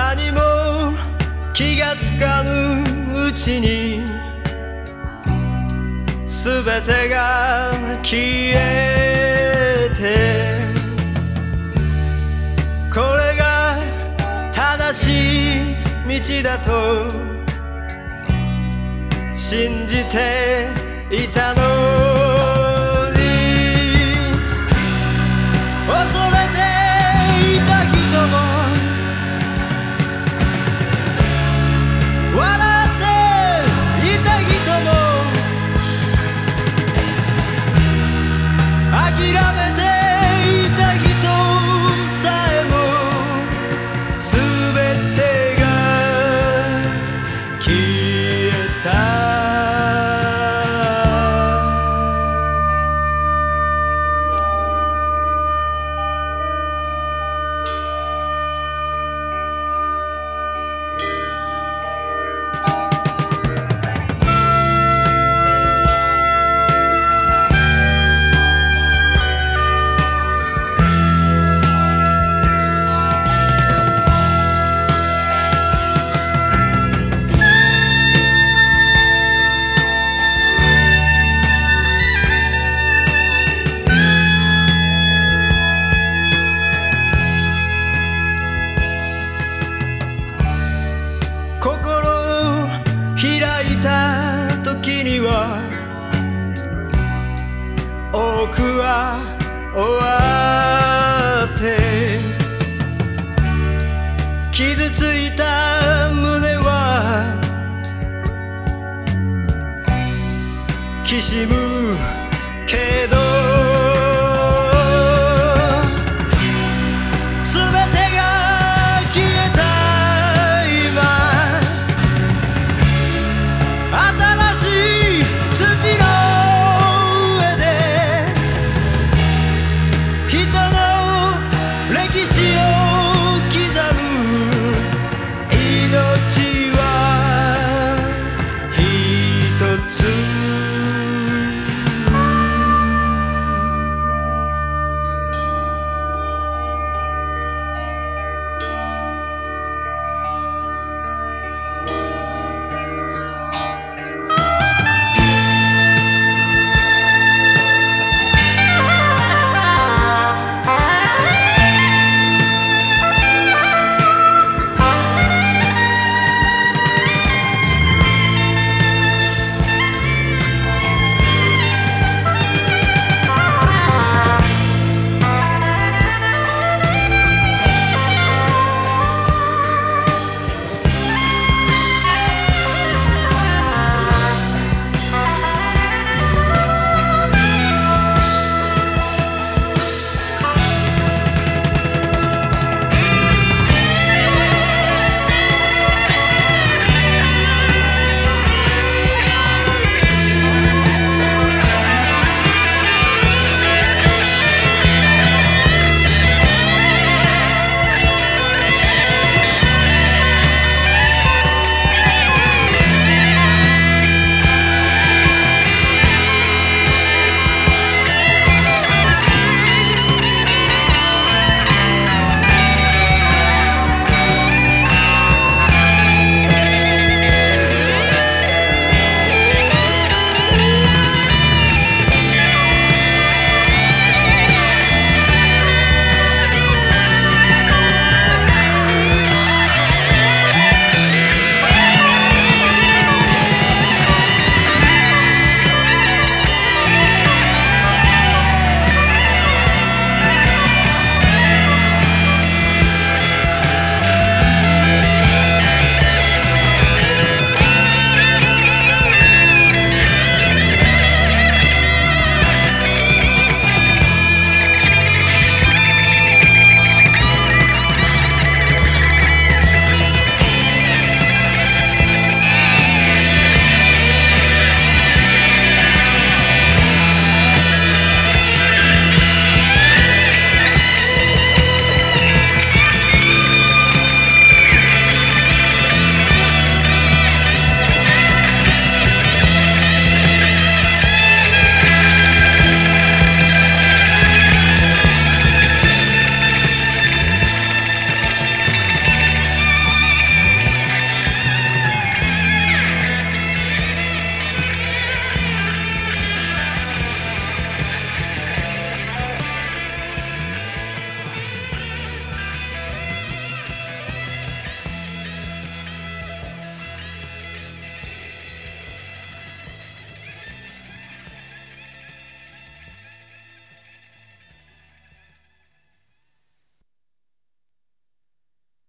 何も気がつかぬうちに全てが消えてこれが正しい道だと信じていたの僕は終わって傷ついた胸はきしむけど